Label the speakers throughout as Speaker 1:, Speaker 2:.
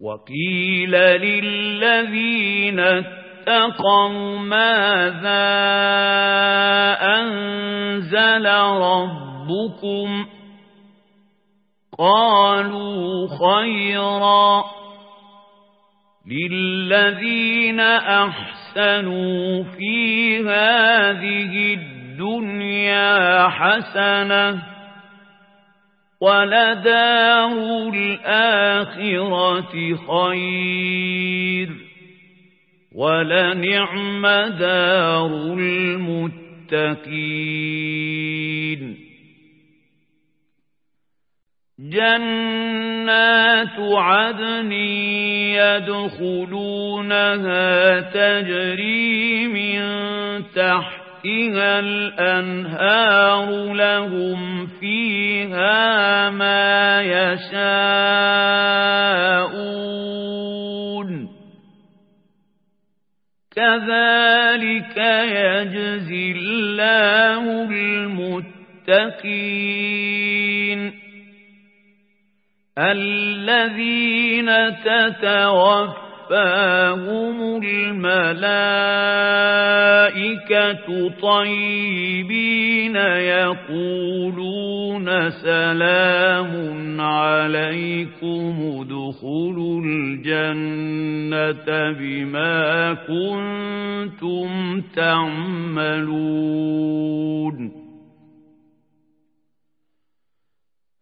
Speaker 1: وقيل للذين اتقوا ماذا أنزل ربكم قالوا خيرا للذين أحسنوا في هذه الدنيا حسنة ولدار الآخرة خير ولنعم دار المتقين جنات عدن يدخلونها تجري من تحت تحتها الأنهار لهم فيها ما يشاءون كذلك يجزي الله المتقين الذين تتوفى توفاهم الملائكة طيبين يقولون سلام عليكم ادخلوا الجنة بما كنتم تعملون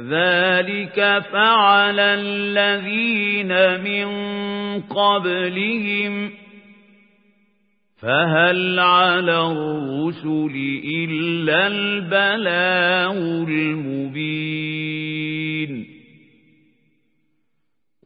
Speaker 1: كذلك فعل الذين من قبلهم فهل على الرسل إلا البلاء المبين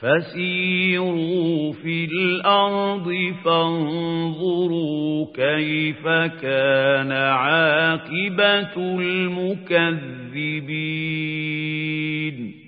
Speaker 1: فسيروا في الأرض فانظروا كيف كان عاقبة المكذبين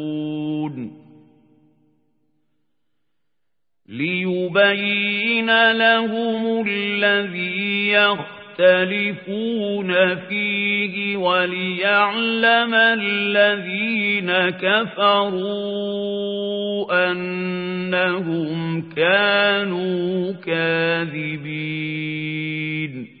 Speaker 1: لِنُبَيِّنَ لَهُمُ الَّذِي يَخْتَلِفُونَ فِيهِ وَلِيَعْلَمَ الَّذِينَ كَفَرُوا أَنَّهُمْ كَانُوا كَاذِبِينَ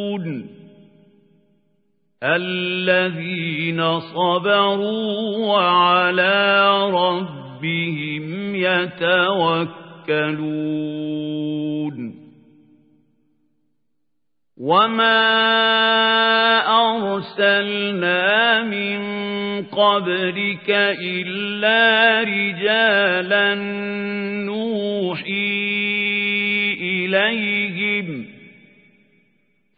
Speaker 1: الذين صبروا وعلى ربهم يتوكلون وما أرسلنا من قبلك إلا رجالا نوحي إليه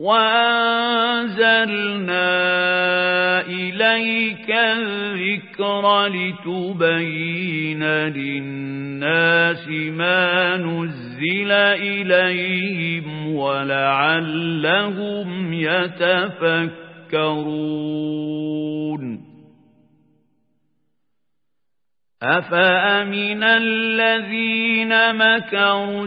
Speaker 1: وأنزلنا إليك الذكر لتبين للناس ما نزل إليهم ولعلهم يتفكرون أفأمن الذين مكروا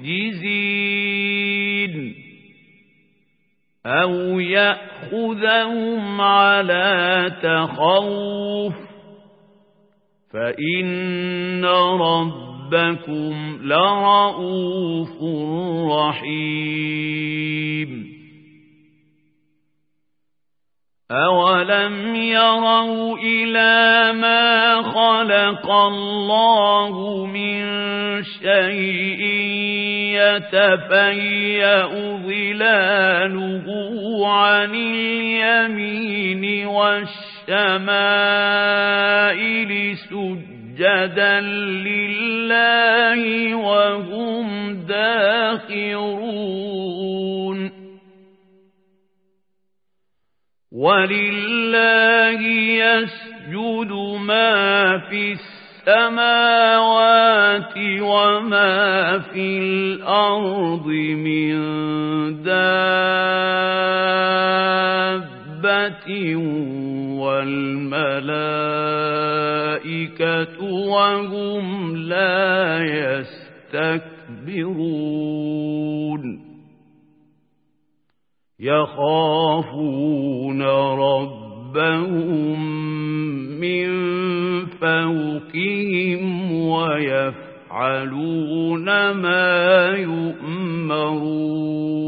Speaker 1: معجزين أو يأخذهم على تخوف فإن ربكم لرؤوف رحيم أَوَلَمْ يَرَوْا إِلَى مَا خَلَقَ اللَّهُ مِنْ شَيْءٍ يتفيأ ظلاله عن اليمين والشمائل سجدا لله وهم داخرون ولله يسجد ما في السماء السماوات وما في الأرض من دابة والملائكة وهم لا يستكبرون يخافون ربهم من فوقهم ويفعلون ما يؤمرون